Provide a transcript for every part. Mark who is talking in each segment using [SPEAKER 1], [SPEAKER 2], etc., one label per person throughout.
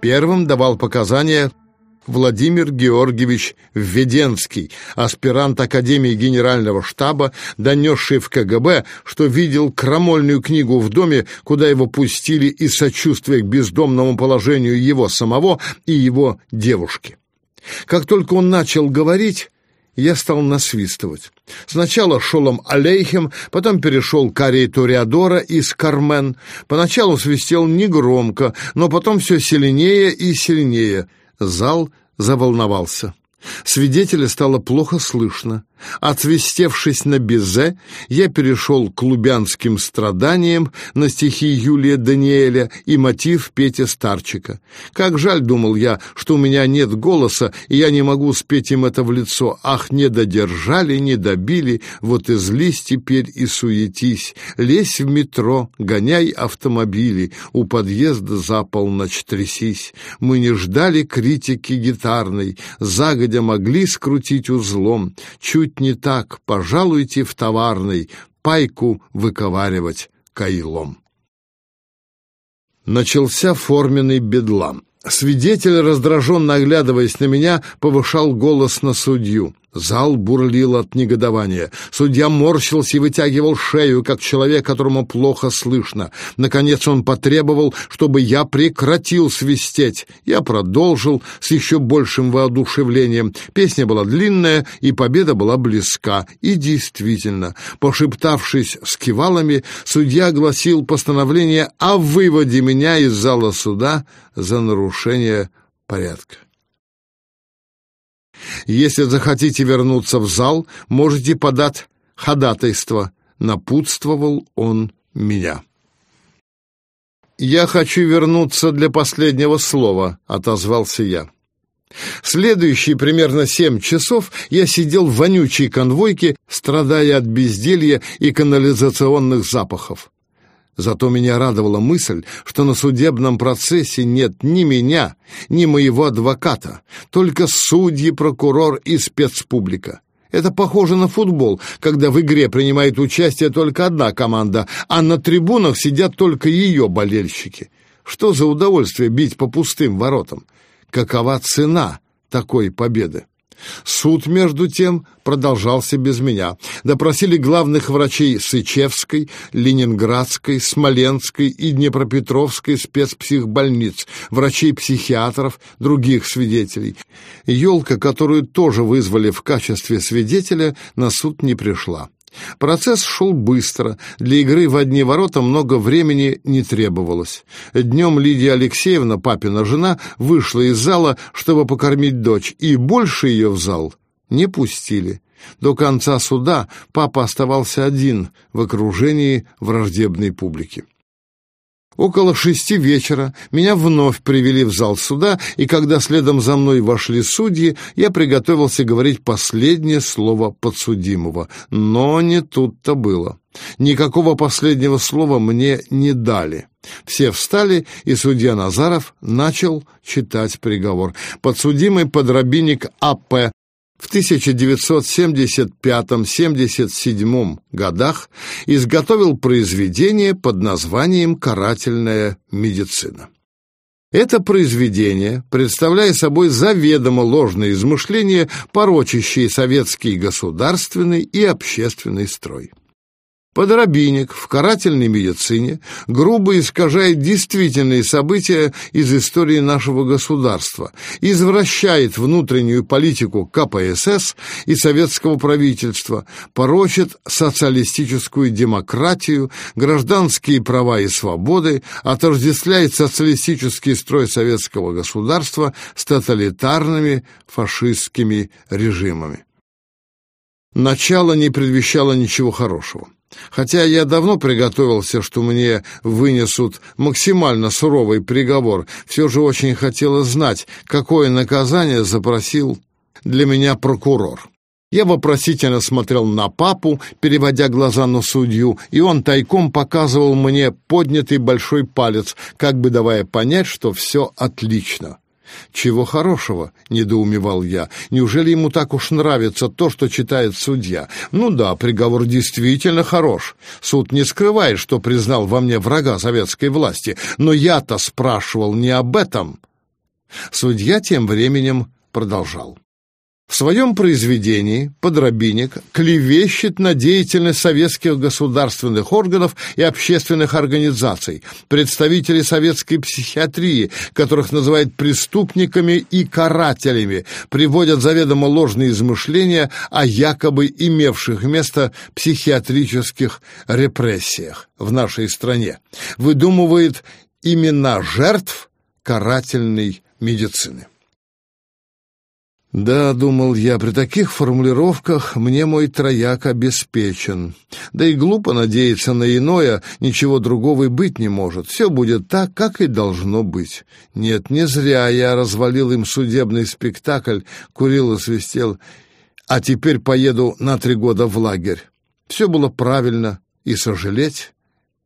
[SPEAKER 1] Первым давал показания Владимир Георгиевич Введенский, аспирант Академии Генерального штаба, донесший в КГБ, что видел крамольную книгу в доме, куда его пустили из сочувствия к бездомному положению его самого и его девушки. Как только он начал говорить, я стал насвистывать. Сначала шолом алейхем, потом перешел к арии Ториадора из «Кармен». Поначалу свистел негромко, но потом все сильнее и сильнее. Зал заволновался. Свидетеля стало плохо слышно. Отвестевшись на безе, я перешел к лубянским страданиям на стихи Юлия Даниэля и мотив Петя Старчика. Как жаль, думал я, что у меня нет голоса, и я не могу спеть им это в лицо. Ах, не додержали, не добили, вот и злись теперь и суетись. Лезь в метро, гоняй автомобили, у подъезда за полночь трясись. Мы не ждали критики гитарной, загодя могли скрутить узлом. Чуть чуть не так, пожалуйте в товарный, пайку выковаривать кайлом. Начался форменный бедлам. Свидетель, раздраженно оглядываясь на меня, повышал голос на судью. Зал бурлил от негодования. Судья морщился и вытягивал шею, как человек, которому плохо слышно. Наконец он потребовал, чтобы я прекратил свистеть. Я продолжил с еще большим воодушевлением. Песня была длинная, и победа была близка. И действительно, пошептавшись с кивалами, судья огласил постановление о выводе меня из зала суда за нарушение порядка. Если захотите вернуться в зал, можете подать ходатайство. Напутствовал он меня. «Я хочу вернуться для последнего слова», — отозвался я. Следующие примерно семь часов я сидел в вонючей конвойке, страдая от безделья и канализационных запахов. Зато меня радовала мысль, что на судебном процессе нет ни меня, ни моего адвоката, только судьи, прокурор и спецпублика. Это похоже на футбол, когда в игре принимает участие только одна команда, а на трибунах сидят только ее болельщики. Что за удовольствие бить по пустым воротам? Какова цена такой победы? Суд, между тем, продолжался без меня. Допросили главных врачей Сычевской, Ленинградской, Смоленской и Днепропетровской спецпсихбольниц, врачей-психиатров, других свидетелей. Елка, которую тоже вызвали в качестве свидетеля, на суд не пришла. Процесс шел быстро, для игры в одни ворота много времени не требовалось. Днем Лидия Алексеевна, папина жена, вышла из зала, чтобы покормить дочь, и больше ее в зал не пустили. До конца суда папа оставался один в окружении враждебной публики. Около шести вечера меня вновь привели в зал суда, и когда следом за мной вошли судьи, я приготовился говорить последнее слово подсудимого. Но не тут-то было. Никакого последнего слова мне не дали. Все встали, и судья Назаров начал читать приговор. Подсудимый подробинник А.П. В 1975-77 годах изготовил произведение под названием «Карательная медицина». Это произведение, представляя собой заведомо ложные измышления, порочащие советский государственный и общественный строй. Подробинник в карательной медицине грубо искажает действительные события из истории нашего государства, извращает внутреннюю политику КПСС и советского правительства, порочит социалистическую демократию, гражданские права и свободы, отождествляет социалистический строй советского государства с тоталитарными фашистскими режимами. Начало не предвещало ничего хорошего. Хотя я давно приготовился, что мне вынесут максимально суровый приговор, все же очень хотелось знать, какое наказание запросил для меня прокурор. Я вопросительно смотрел на папу, переводя глаза на судью, и он тайком показывал мне поднятый большой палец, как бы давая понять, что все отлично. «Чего хорошего?» — недоумевал я. «Неужели ему так уж нравится то, что читает судья? Ну да, приговор действительно хорош. Суд не скрывает, что признал во мне врага советской власти. Но я-то спрашивал не об этом, Судья тем временем продолжал. В своем произведении подробинник клевещет на деятельность советских государственных органов и общественных организаций, представителей советской психиатрии, которых называют преступниками и карателями, приводят заведомо ложные измышления о якобы имевших место психиатрических репрессиях в нашей стране, выдумывает имена жертв карательной медицины. Да, думал я, при таких формулировках мне мой трояк обеспечен. Да и глупо надеяться на иное, ничего другого и быть не может. Все будет так, как и должно быть. Нет, не зря я развалил им судебный спектакль, курил и свистел, а теперь поеду на три года в лагерь. Все было правильно, и сожалеть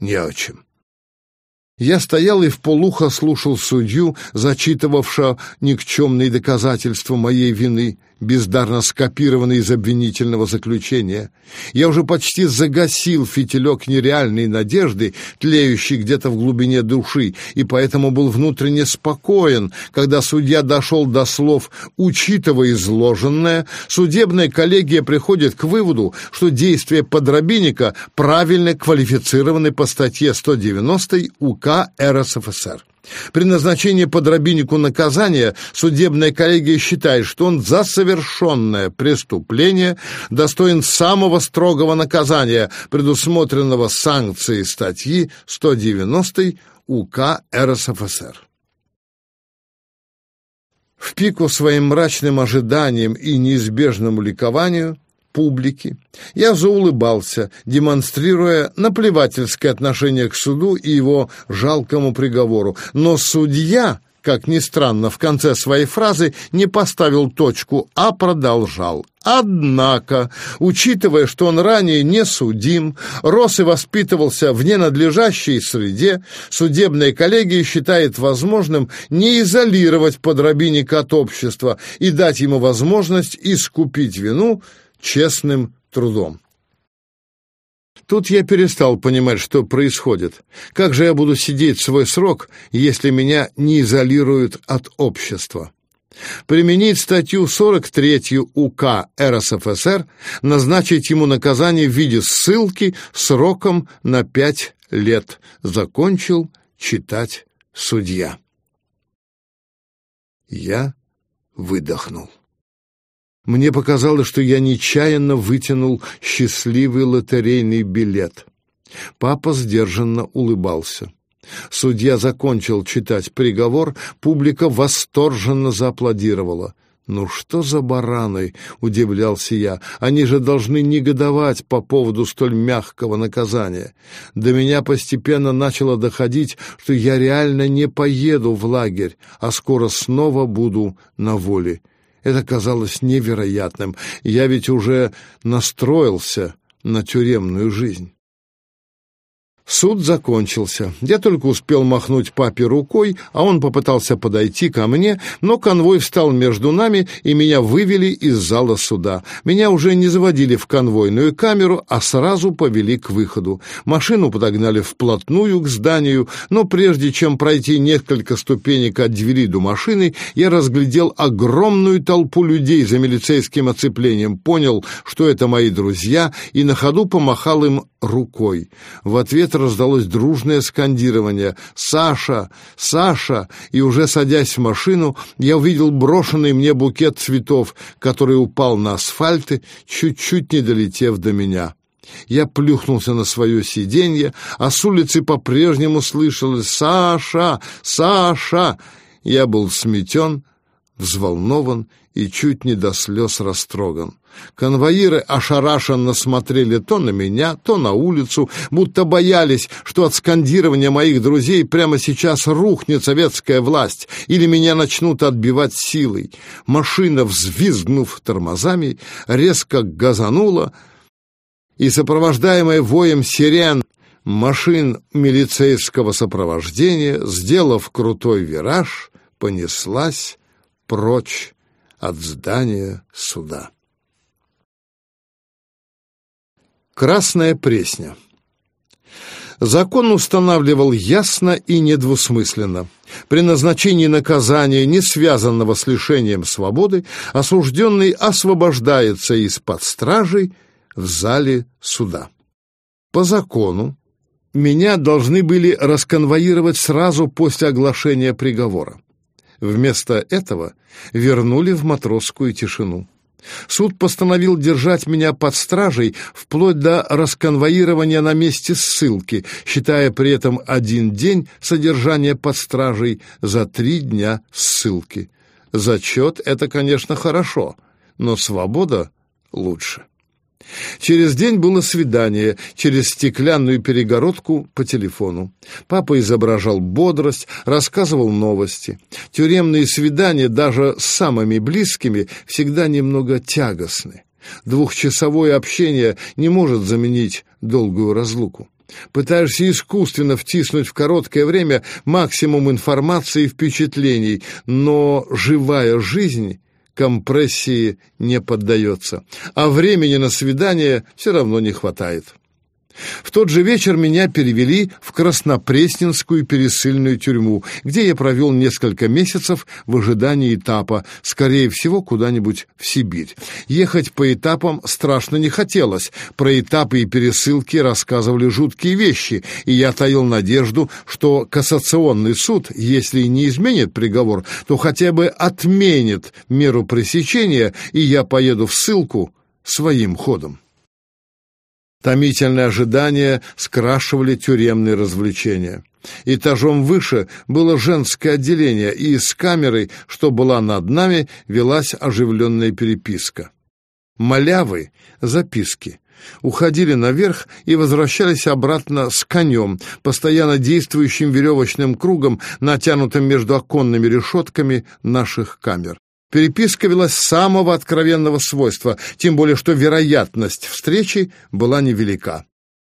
[SPEAKER 1] не о чем. Я стоял и вполуха слушал судью, зачитывавшего никчемные доказательства моей вины, бездарно скопированные из обвинительного заключения. Я уже почти загасил фитилек нереальной надежды, тлеющий где-то в глубине души, и поэтому был внутренне спокоен, когда судья дошел до слов «учитывая изложенное», судебная коллегия приходит к выводу, что действия подробинника правильно квалифицированы по статье 190 УК РСФСР. При назначении подробиннику наказания судебная коллегия считает, что он за совершенное преступление достоин самого строгого наказания, предусмотренного санкцией статьи 190 УК РСФСР. В пику своим мрачным ожиданиям и неизбежному ликованию публики. Я заулыбался, демонстрируя наплевательское отношение к суду и его жалкому приговору. Но судья, как ни странно, в конце своей фразы не поставил точку, а продолжал. Однако, учитывая, что он ранее не судим, рос и воспитывался в ненадлежащей среде, судебная коллегия считает возможным не изолировать подробинника от общества и дать ему возможность искупить вину – честным трудом. Тут я перестал понимать, что происходит. Как же я буду сидеть свой срок, если меня не изолируют от общества? Применить статью 43 УК РСФСР, назначить ему наказание в виде ссылки сроком на пять лет. Закончил читать судья. Я выдохнул. Мне показалось, что я нечаянно вытянул счастливый лотерейный билет. Папа сдержанно улыбался. Судья закончил читать приговор, публика восторженно зааплодировала. «Ну что за бараны?» — удивлялся я. «Они же должны негодовать по поводу столь мягкого наказания. До меня постепенно начало доходить, что я реально не поеду в лагерь, а скоро снова буду на воле. Это казалось невероятным. Я ведь уже настроился на тюремную жизнь. Суд закончился. Я только успел махнуть папе рукой, а он попытался подойти ко мне, но конвой встал между нами, и меня вывели из зала суда. Меня уже не заводили в конвойную камеру, а сразу повели к выходу. Машину подогнали вплотную к зданию, но прежде чем пройти несколько ступенек от двери до машины, я разглядел огромную толпу людей за милицейским оцеплением, понял, что это мои друзья, и на ходу помахал им рукой. В ответ раздалось дружное скандирование «Саша! Саша!» И уже садясь в машину, я увидел брошенный мне букет цветов, который упал на асфальты, чуть-чуть не долетев до меня. Я плюхнулся на свое сиденье, а с улицы по-прежнему слышалось «Саша! Саша!» Я был сметен, взволнован и чуть не до слез растроган. Конвоиры ошарашенно смотрели то на меня, то на улицу, будто боялись, что от скандирования моих друзей прямо сейчас рухнет советская власть или меня начнут отбивать силой. Машина, взвизгнув тормозами, резко газанула, и, сопровождаемая воем сирен, машин милицейского сопровождения, сделав крутой вираж, понеслась прочь от здания суда. Красная Пресня Закон устанавливал ясно и недвусмысленно. При назначении наказания, не связанного с лишением свободы, осужденный освобождается из-под стражей в зале суда. По закону меня должны были расконвоировать сразу после оглашения приговора. Вместо этого вернули в матросскую тишину. Суд постановил держать меня под стражей вплоть до расконвоирования на месте ссылки, считая при этом один день содержания под стражей за три дня ссылки. Зачет — это, конечно, хорошо, но свобода лучше. Через день было свидание через стеклянную перегородку по телефону. Папа изображал бодрость, рассказывал новости. Тюремные свидания даже с самыми близкими всегда немного тягостны. Двухчасовое общение не может заменить долгую разлуку. Пытаешься искусственно втиснуть в короткое время максимум информации и впечатлений, но живая жизнь компрессии не поддается, а времени на свидание все равно не хватает. В тот же вечер меня перевели в Краснопресненскую пересыльную тюрьму, где я провел несколько месяцев в ожидании этапа, скорее всего, куда-нибудь в Сибирь. Ехать по этапам страшно не хотелось. Про этапы и пересылки рассказывали жуткие вещи, и я таил надежду, что кассационный суд, если не изменит приговор, то хотя бы отменит меру пресечения, и я поеду в ссылку своим ходом. Томительное ожидание скрашивали тюремные развлечения. Этажом выше было женское отделение, и с камерой, что была над нами, велась оживленная переписка. Малявы — записки. Уходили наверх и возвращались обратно с конем, постоянно действующим веревочным кругом, натянутым между оконными решетками наших камер. Переписка велась самого откровенного свойства, тем более что вероятность встречи была невелика.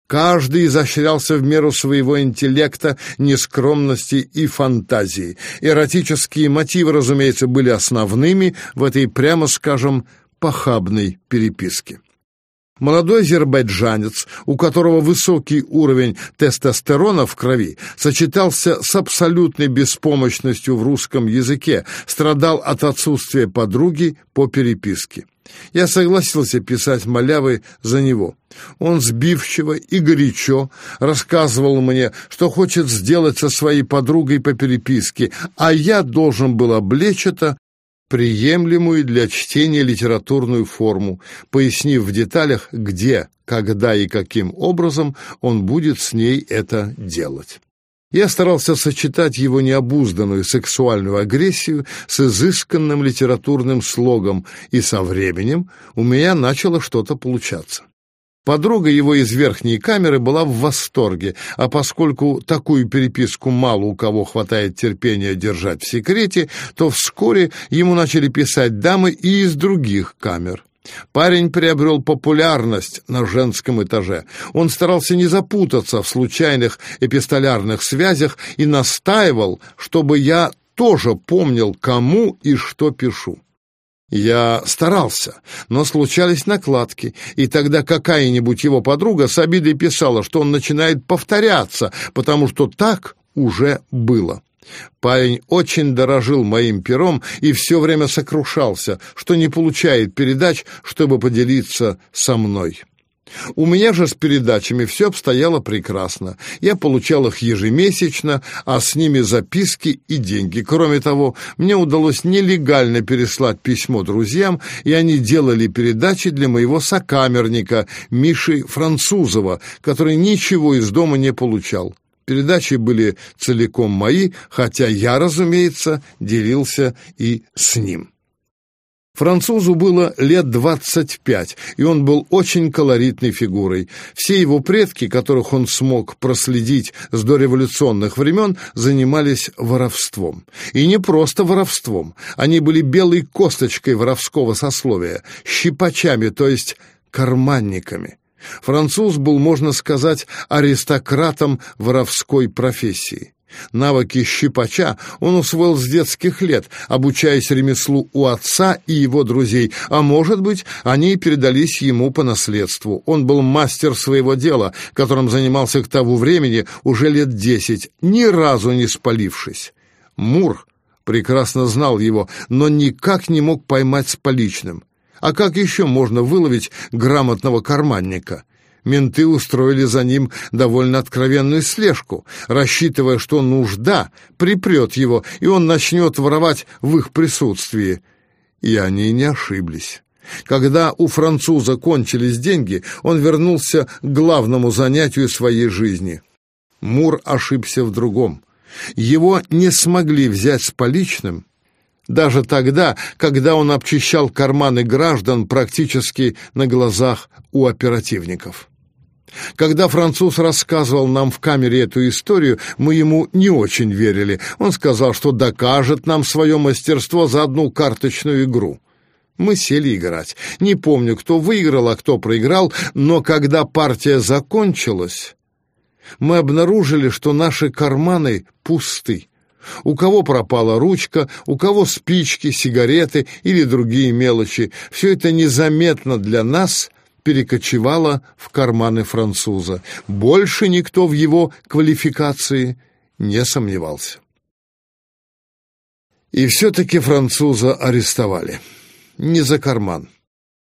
[SPEAKER 1] Каждый изощрялся в меру своего интеллекта, нескромности и фантазии. Эротические мотивы, разумеется, были основными в этой, прямо скажем, похабной переписке. Молодой азербайджанец, у которого высокий уровень тестостерона в крови, сочетался с абсолютной беспомощностью в русском языке, страдал от отсутствия подруги по переписке. Я согласился писать малявы за него. Он сбивчиво и горячо рассказывал мне, что хочет сделать со своей подругой по переписке, а я должен был облечь это приемлемую для чтения литературную форму, пояснив в деталях, где, когда и каким образом он будет с ней это делать. Я старался сочетать его необузданную сексуальную агрессию с изысканным литературным слогом, и со временем у меня начало что-то получаться. Подруга его из верхней камеры была в восторге, а поскольку такую переписку мало у кого хватает терпения держать в секрете, то вскоре ему начали писать дамы и из других камер. Парень приобрел популярность на женском этаже. Он старался не запутаться в случайных эпистолярных связях и настаивал, чтобы я тоже помнил, кому и что пишу. Я старался, но случались накладки, и тогда какая-нибудь его подруга с обидой писала, что он начинает повторяться, потому что так уже было. Парень очень дорожил моим пером и все время сокрушался, что не получает передач, чтобы поделиться со мной. У меня же с передачами все обстояло прекрасно. Я получал их ежемесячно, а с ними записки и деньги. Кроме того, мне удалось нелегально переслать письмо друзьям, и они делали передачи для моего сокамерника Миши Французова, который ничего из дома не получал. Передачи были целиком мои, хотя я, разумеется, делился и с ним. Французу было лет двадцать пять, и он был очень колоритной фигурой. Все его предки, которых он смог проследить с дореволюционных времен, занимались воровством. И не просто воровством. Они были белой косточкой воровского сословия, щипачами, то есть карманниками. Француз был, можно сказать, аристократом воровской профессии. Навыки щипача он усвоил с детских лет, обучаясь ремеслу у отца и его друзей, а может быть, они передались ему по наследству. Он был мастер своего дела, которым занимался к тому времени уже лет десять, ни разу не спалившись. Мур прекрасно знал его, но никак не мог поймать с поличным. А как еще можно выловить грамотного карманника? Менты устроили за ним довольно откровенную слежку, рассчитывая, что нужда припрет его, и он начнет воровать в их присутствии. И они не ошиблись. Когда у француза кончились деньги, он вернулся к главному занятию своей жизни. Мур ошибся в другом. Его не смогли взять с поличным, даже тогда, когда он обчищал карманы граждан практически на глазах у оперативников. Когда француз рассказывал нам в камере эту историю, мы ему не очень верили. Он сказал, что докажет нам свое мастерство за одну карточную игру. Мы сели играть. Не помню, кто выиграл, а кто проиграл, но когда партия закончилась, мы обнаружили, что наши карманы пусты. У кого пропала ручка, у кого спички, сигареты или другие мелочи. Все это незаметно для нас перекочевало в карманы француза. Больше никто в его квалификации не сомневался. И все-таки француза арестовали. Не за карман.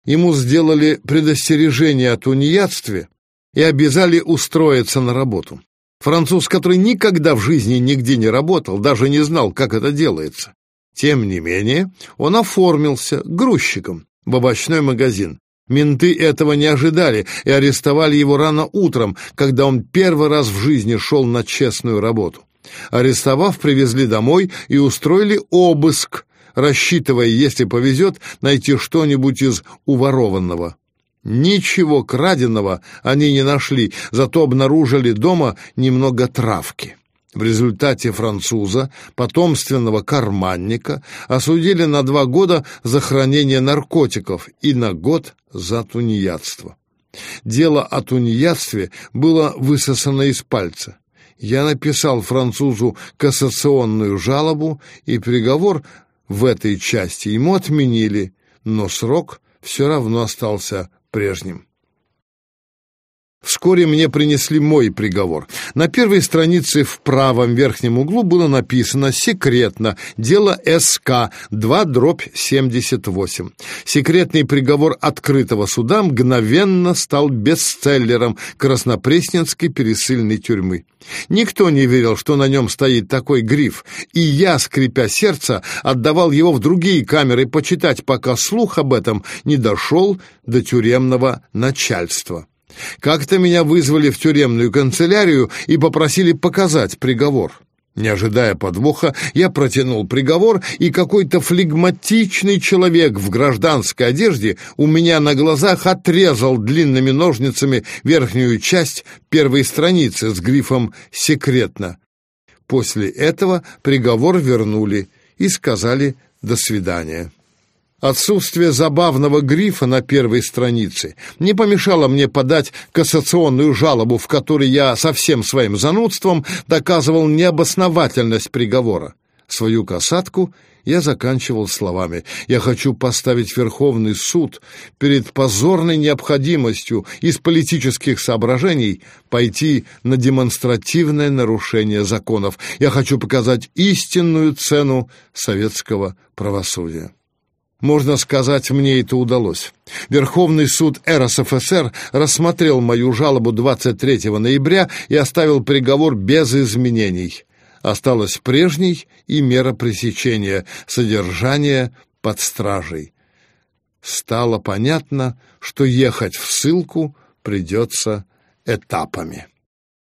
[SPEAKER 1] Ему сделали предостережение о тунеядстве и обязали устроиться на работу. Француз, который никогда в жизни нигде не работал, даже не знал, как это делается. Тем не менее, он оформился грузчиком в овощной магазин, Менты этого не ожидали и арестовали его рано утром, когда он первый раз в жизни шел на честную работу. Арестовав, привезли домой и устроили обыск, рассчитывая, если повезет, найти что-нибудь из уворованного. Ничего краденого они не нашли, зато обнаружили дома немного травки. В результате француза, потомственного карманника, осудили на два года за хранение наркотиков и на год за тунеядство. Дело о тунеядстве было высосано из пальца. Я написал французу кассационную жалобу, и приговор в этой части ему отменили, но срок все равно остался прежним. Вскоре мне принесли мой приговор. На первой странице в правом верхнем углу было написано «Секретно. Дело СК. 2 дробь 78». Секретный приговор открытого суда мгновенно стал бестселлером Краснопресненской пересыльной тюрьмы. Никто не верил, что на нем стоит такой гриф, и я, скрипя сердце, отдавал его в другие камеры почитать, пока слух об этом не дошел до тюремного начальства. Как-то меня вызвали в тюремную канцелярию и попросили показать приговор. Не ожидая подвоха, я протянул приговор, и какой-то флегматичный человек в гражданской одежде у меня на глазах отрезал длинными ножницами верхнюю часть первой страницы с грифом «Секретно». После этого приговор вернули и сказали «до свидания». Отсутствие забавного грифа на первой странице не помешало мне подать кассационную жалобу, в которой я со всем своим занудством доказывал необосновательность приговора. Свою касатку я заканчивал словами «Я хочу поставить Верховный суд перед позорной необходимостью из политических соображений пойти на демонстративное нарушение законов. Я хочу показать истинную цену советского правосудия». Можно сказать, мне это удалось. Верховный суд РСФСР рассмотрел мою жалобу 23 ноября и оставил приговор без изменений. Осталась прежней и мера пресечения, содержание под стражей. Стало понятно, что ехать в ссылку придется этапами.